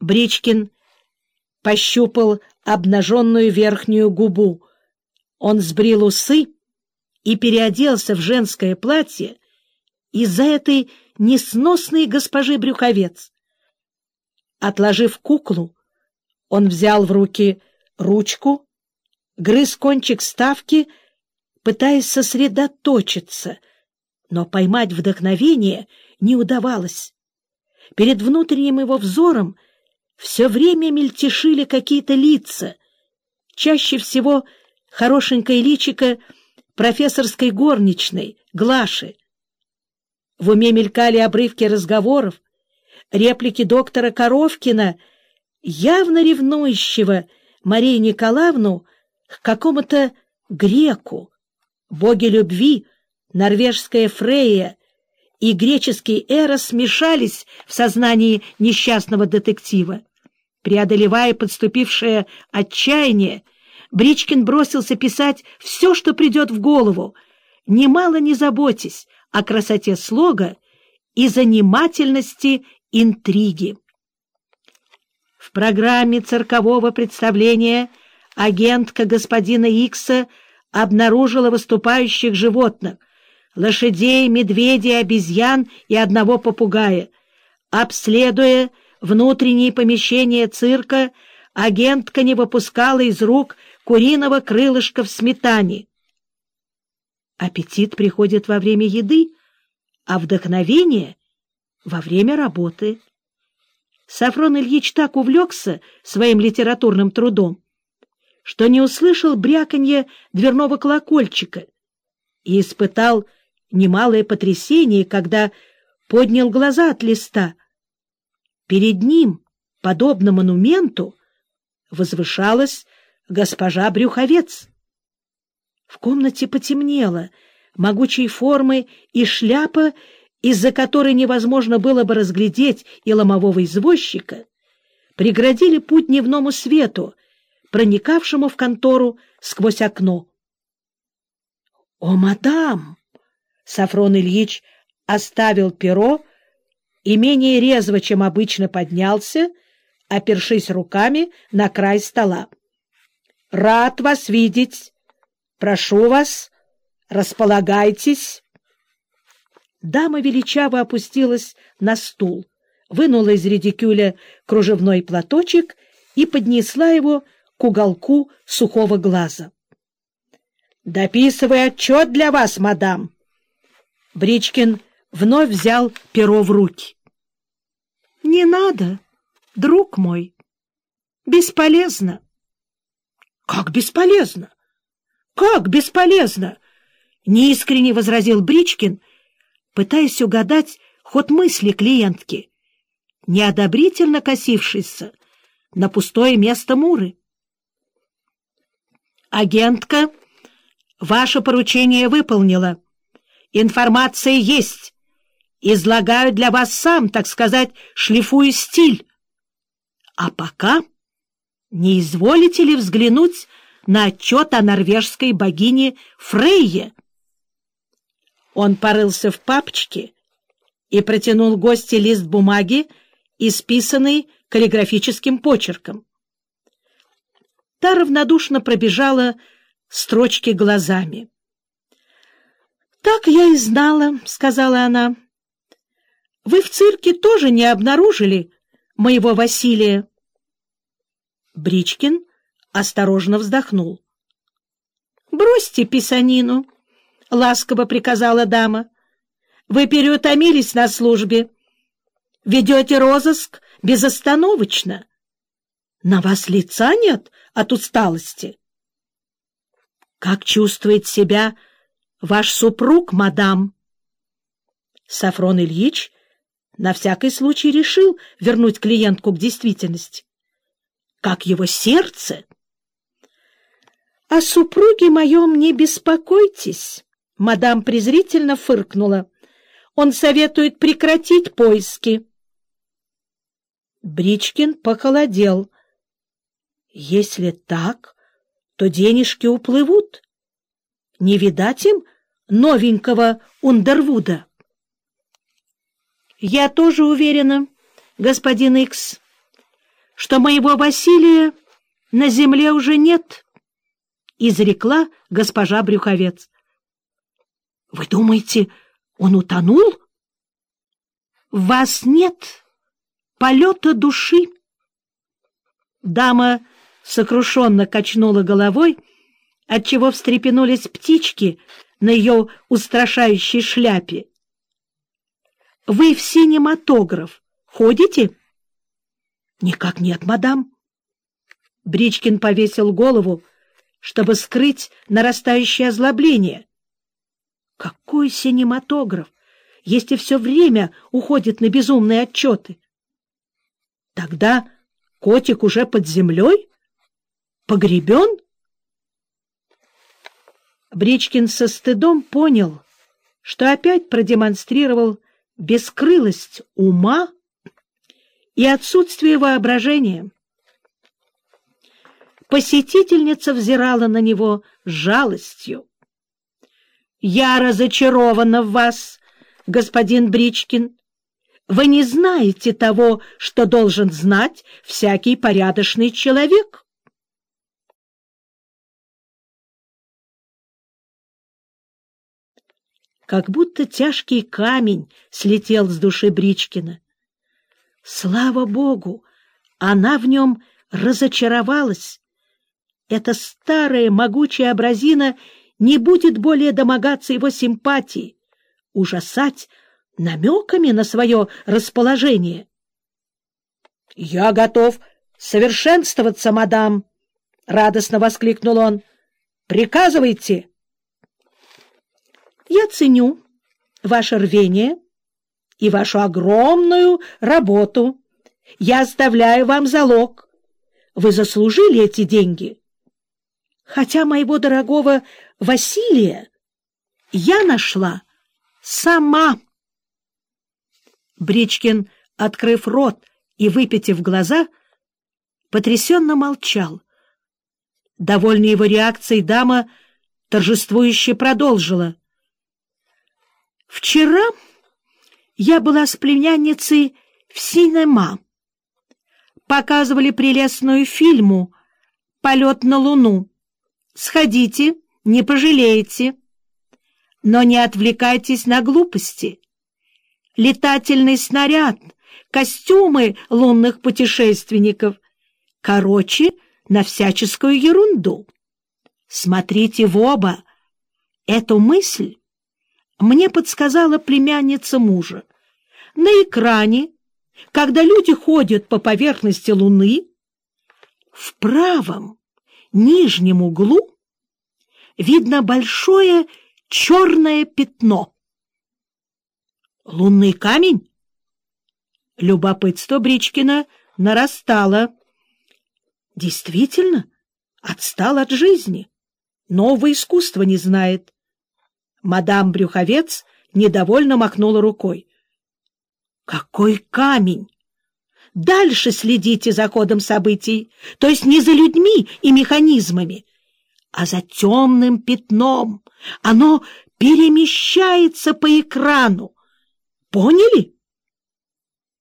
Бричкин пощупал обнаженную верхнюю губу. Он сбрил усы и переоделся в женское платье из-за этой несносной госпожи Брюховец. Отложив куклу, он взял в руки ручку, грыз кончик ставки, пытаясь сосредоточиться, но поймать вдохновение не удавалось. Перед внутренним его взором все время мельтешили какие-то лица, чаще всего хорошенькое личико профессорской горничной, Глаши. В уме мелькали обрывки разговоров, реплики доктора Коровкина, явно ревнующего Марию Николаевну к какому-то греку, боге любви, норвежская Фрея и греческий Эрос смешались в сознании несчастного детектива. Преодолевая подступившее отчаяние, Бричкин бросился писать все, что придет в голову, немало не заботясь о красоте слога и занимательности интриги. В программе циркового представления агентка господина Икса обнаружила выступающих животных — лошадей, медведей, обезьян и одного попугая. Обследуя внутренние помещения цирка, агентка не выпускала из рук куриного крылышка в сметане. Аппетит приходит во время еды, а вдохновение — во время работы. Сафрон Ильич так увлекся своим литературным трудом, что не услышал бряканье дверного колокольчика и испытал немалое потрясение, когда поднял глаза от листа. Перед ним, подобно монументу, возвышалась госпожа Брюховец. В комнате потемнело, могучей формы и шляпа из-за которой невозможно было бы разглядеть и ломового извозчика, преградили путь дневному свету, проникавшему в контору сквозь окно. — О, мадам! — Сафрон Ильич оставил перо и менее резво, чем обычно, поднялся, опершись руками на край стола. — Рад вас видеть! Прошу вас, располагайтесь! Дама величаво опустилась на стул, вынула из редикюля кружевной платочек и поднесла его к уголку сухого глаза. — Дописывай отчет для вас, мадам. Бричкин вновь взял перо в руки. — Не надо, друг мой. Бесполезно. — Как бесполезно? Как бесполезно? — неискренне возразил Бричкин, пытаясь угадать ход мысли клиентки, неодобрительно косившейся на пустое место Муры. «Агентка, ваше поручение выполнила. Информация есть. Излагаю для вас сам, так сказать, шлифую стиль. А пока не изволите ли взглянуть на отчет о норвежской богине Фрейе?» Он порылся в папочке и протянул гости лист бумаги, исписанный каллиграфическим почерком. Та равнодушно пробежала строчки глазами. — Так я и знала, — сказала она. — Вы в цирке тоже не обнаружили моего Василия? Бричкин осторожно вздохнул. — Бросьте писанину. — ласково приказала дама. — Вы переутомились на службе. Ведете розыск безостановочно. На вас лица нет от усталости. — Как чувствует себя ваш супруг, мадам? Сафрон Ильич на всякий случай решил вернуть клиентку к действительности. Как его сердце? — О супруге моем не беспокойтесь. Мадам презрительно фыркнула. Он советует прекратить поиски. Бричкин похолодел. Если так, то денежки уплывут. Не видать им новенького Ундервуда. Я тоже уверена, господин Икс. что моего Василия на земле уже нет, — изрекла госпожа Брюховец. — Вы думаете, он утонул? — вас нет полета души. Дама сокрушенно качнула головой, отчего встрепенулись птички на ее устрашающей шляпе. — Вы в синематограф ходите? — Никак нет, мадам. Бричкин повесил голову, чтобы скрыть нарастающее озлобление. — Какой синематограф, если все время уходит на безумные отчеты? — Тогда котик уже под землей? Погребен? Бричкин со стыдом понял, что опять продемонстрировал бескрылость ума и отсутствие воображения. Посетительница взирала на него с жалостью. — Я разочарована в вас, господин Бричкин. Вы не знаете того, что должен знать всякий порядочный человек. Как будто тяжкий камень слетел с души Бричкина. Слава Богу! Она в нем разочаровалась. Эта старая могучая образина не будет более домогаться его симпатии, ужасать намеками на свое расположение. — Я готов совершенствоваться, мадам! — радостно воскликнул он. — Приказывайте! — Я ценю ваше рвение и вашу огромную работу. Я оставляю вам залог. Вы заслужили эти деньги. Хотя моего дорогого Василия я нашла сама. Бричкин, открыв рот и выпитив глаза, потрясенно молчал. Довольная его реакцией дама торжествующе продолжила. «Вчера я была с племянницей в синема. Показывали прелестную фильму «Полет на Луну». Сходите, не пожалеете. Но не отвлекайтесь на глупости летательный снаряд, костюмы лунных путешественников. Короче, на всяческую ерунду. Смотрите в оба. Эту мысль мне подсказала племянница мужа. На экране, когда люди ходят по поверхности Луны, в правом нижнем углу видно большое черное пятно — Лунный камень? Любопытство Бричкина нарастало. Действительно, отстал от жизни. Нового искусства не знает. Мадам Брюховец недовольно махнула рукой. Какой камень! Дальше следите за ходом событий, то есть не за людьми и механизмами, а за темным пятном. Оно перемещается по экрану. Поняли?